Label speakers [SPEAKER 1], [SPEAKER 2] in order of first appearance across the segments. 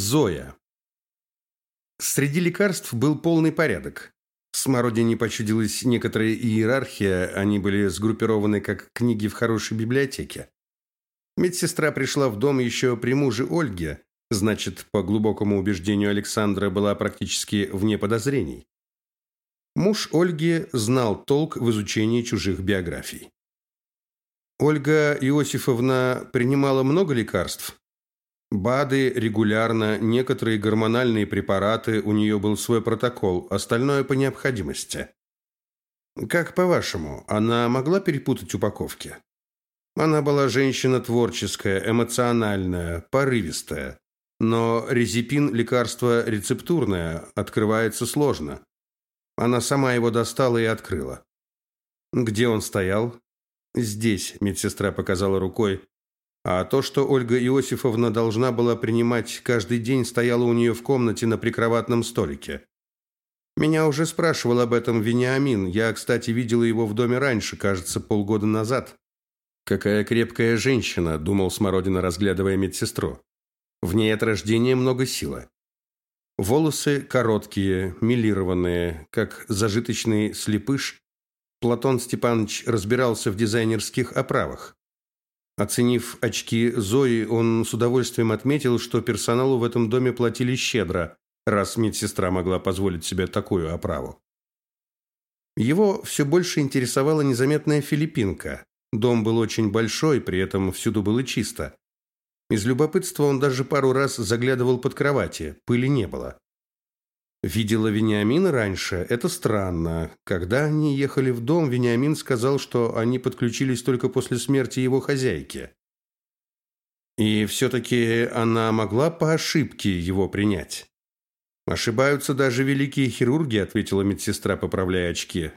[SPEAKER 1] Зоя. Среди лекарств был полный порядок. Смородине почудилась некоторая иерархия, они были сгруппированы как книги в хорошей библиотеке. Медсестра пришла в дом еще при муже Ольге, значит, по глубокому убеждению Александра была практически вне подозрений. Муж Ольги знал толк в изучении чужих биографий. Ольга Иосифовна принимала много лекарств? БАДы регулярно, некоторые гормональные препараты, у нее был свой протокол, остальное по необходимости. Как по-вашему, она могла перепутать упаковки? Она была женщина творческая, эмоциональная, порывистая. Но резепин – лекарство рецептурное, открывается сложно. Она сама его достала и открыла. Где он стоял? Здесь, медсестра показала рукой, а то, что Ольга Иосифовна должна была принимать каждый день, стояло у нее в комнате на прикроватном столике. Меня уже спрашивал об этом Вениамин. Я, кстати, видела его в доме раньше, кажется, полгода назад. Какая крепкая женщина, думал Смородина, разглядывая медсестру. В ней от рождения много силы. Волосы короткие, милированные, как зажиточный слепыш. Платон Степанович разбирался в дизайнерских оправах. Оценив очки Зои, он с удовольствием отметил, что персоналу в этом доме платили щедро, раз медсестра могла позволить себе такую оправу. Его все больше интересовала незаметная филиппинка. Дом был очень большой, при этом всюду было чисто. Из любопытства он даже пару раз заглядывал под кровати, пыли не было. Видела Вениамина раньше. Это странно. Когда они ехали в дом, Вениамин сказал, что они подключились только после смерти его хозяйки. И все-таки она могла по ошибке его принять. «Ошибаются даже великие хирурги», – ответила медсестра, поправляя очки.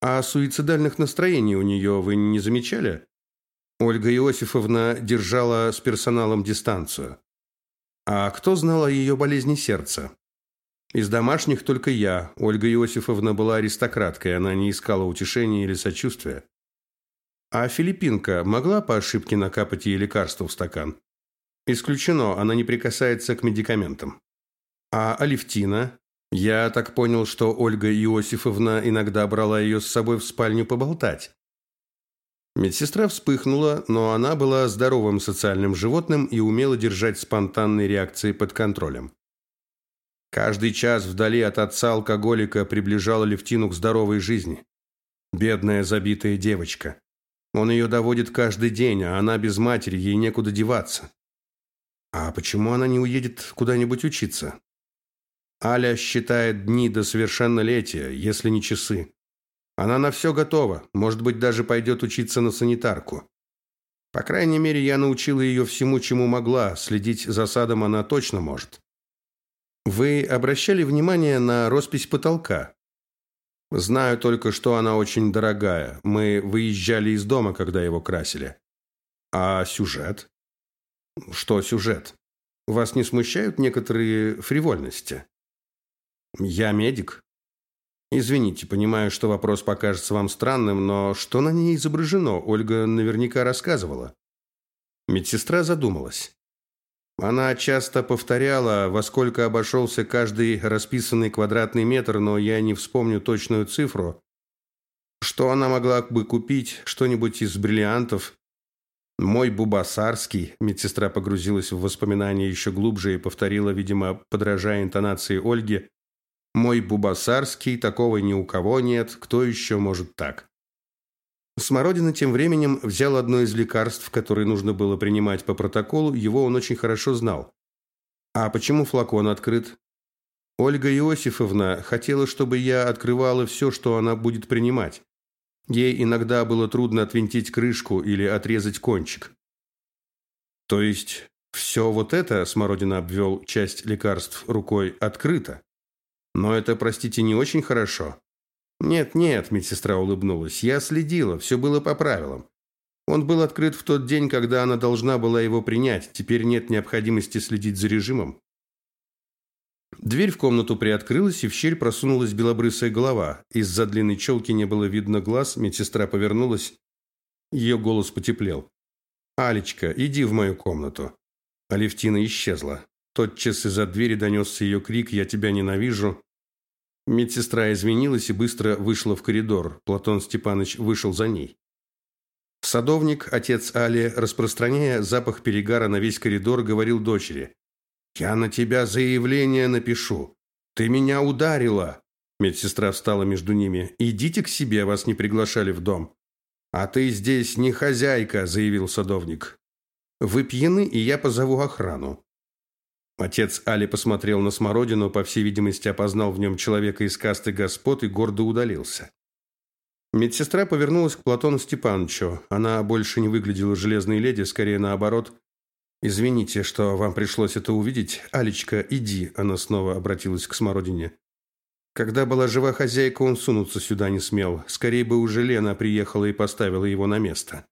[SPEAKER 1] «А суицидальных настроений у нее вы не замечали?» Ольга Иосифовна держала с персоналом дистанцию. «А кто знал о ее болезни сердца?» Из домашних только я. Ольга Иосифовна была аристократкой, она не искала утешения или сочувствия. А Филиппинка могла по ошибке накапать ей лекарство в стакан? Исключено, она не прикасается к медикаментам. А Алевтина? Я так понял, что Ольга Иосифовна иногда брала ее с собой в спальню поболтать. Медсестра вспыхнула, но она была здоровым социальным животным и умела держать спонтанные реакции под контролем. Каждый час вдали от отца-алкоголика приближал Левтину к здоровой жизни. Бедная забитая девочка. Он ее доводит каждый день, а она без матери, ей некуда деваться. А почему она не уедет куда-нибудь учиться? Аля считает дни до совершеннолетия, если не часы. Она на все готова, может быть, даже пойдет учиться на санитарку. По крайней мере, я научила ее всему, чему могла, следить за садом она точно может. Вы обращали внимание на роспись потолка? Знаю только, что она очень дорогая. Мы выезжали из дома, когда его красили. А сюжет? Что сюжет? Вас не смущают некоторые фривольности? Я медик. Извините, понимаю, что вопрос покажется вам странным, но что на ней изображено, Ольга наверняка рассказывала. Медсестра задумалась. Она часто повторяла, во сколько обошелся каждый расписанный квадратный метр, но я не вспомню точную цифру. Что она могла бы купить? Что-нибудь из бриллиантов? Мой Бубасарский, медсестра погрузилась в воспоминания еще глубже и повторила, видимо, подражая интонации Ольги, «Мой Бубасарский, такого ни у кого нет, кто еще может так?» Смородина тем временем взял одно из лекарств, которые нужно было принимать по протоколу, его он очень хорошо знал. А почему флакон открыт? Ольга Иосифовна хотела, чтобы я открывала все, что она будет принимать. Ей иногда было трудно отвинтить крышку или отрезать кончик. То есть все вот это, Смородина обвел часть лекарств рукой, открыто. Но это, простите, не очень хорошо. «Нет, нет», – медсестра улыбнулась, – «я следила, все было по правилам. Он был открыт в тот день, когда она должна была его принять. Теперь нет необходимости следить за режимом». Дверь в комнату приоткрылась, и в щель просунулась белобрысая голова. Из-за длинной челки не было видно глаз, медсестра повернулась. Ее голос потеплел. «Алечка, иди в мою комнату». Алевтина исчезла. Тотчас из-за двери донесся ее крик «Я тебя ненавижу!». Медсестра извинилась и быстро вышла в коридор. Платон Степанович вышел за ней. Садовник, отец Али, распространяя запах перегара на весь коридор, говорил дочери. «Я на тебя заявление напишу. Ты меня ударила!» Медсестра встала между ними. «Идите к себе, вас не приглашали в дом». «А ты здесь не хозяйка», – заявил садовник. «Вы пьяны, и я позову охрану». Отец Али посмотрел на смородину, по всей видимости, опознал в нем человека из касты господ и гордо удалился. Медсестра повернулась к Платону Степановичу. Она больше не выглядела железной леди, скорее наоборот. «Извините, что вам пришлось это увидеть. Алечка, иди», – она снова обратилась к Смородине. Когда была жива хозяйка, он сунуться сюда не смел. Скорее бы уже Лена приехала и поставила его на место.